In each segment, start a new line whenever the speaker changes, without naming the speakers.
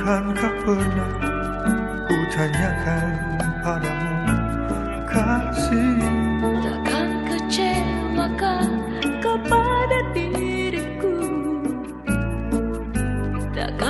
Bukankah pernah ku tanyakan padamu kasih?
Takkan kecewakan kepada diriku? Takkan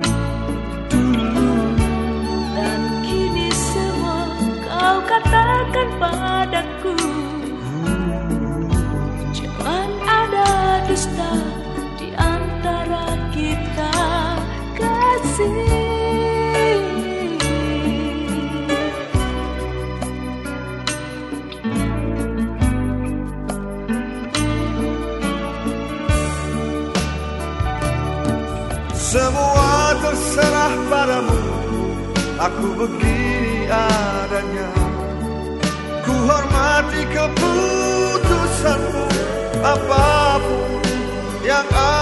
Semua terserah padamu. Aku begini adanya. Ku hormati keputusanmu Apa pun yang akan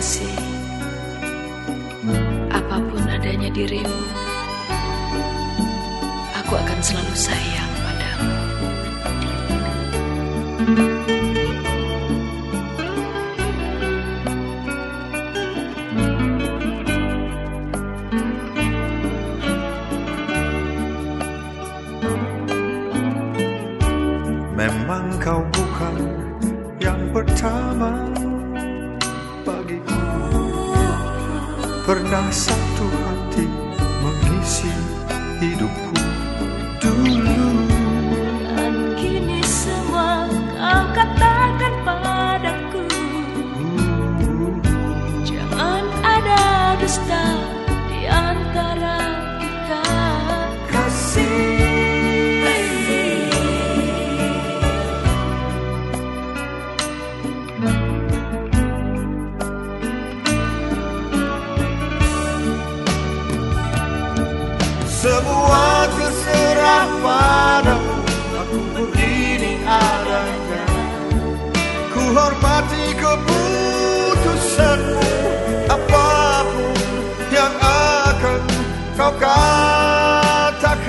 kasih. Apa pun adanya dirimu Aku akan selalu sayang padamu.
Memang kau bukan yang pertama Pernah satu hati mengisi hidupku
Semua
terserah padamu. Aku begini adanya. Ku hormati keputusanmu. Apa pun yang akan kau katakan.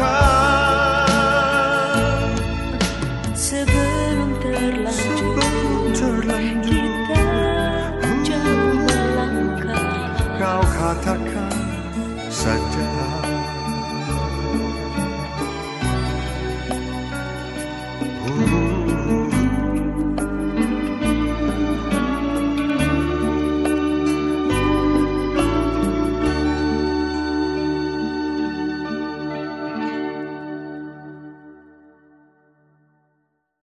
Sebelum terlanjur
Sebelum terlanjur
kita jauh melangkah.
Kau katakan saja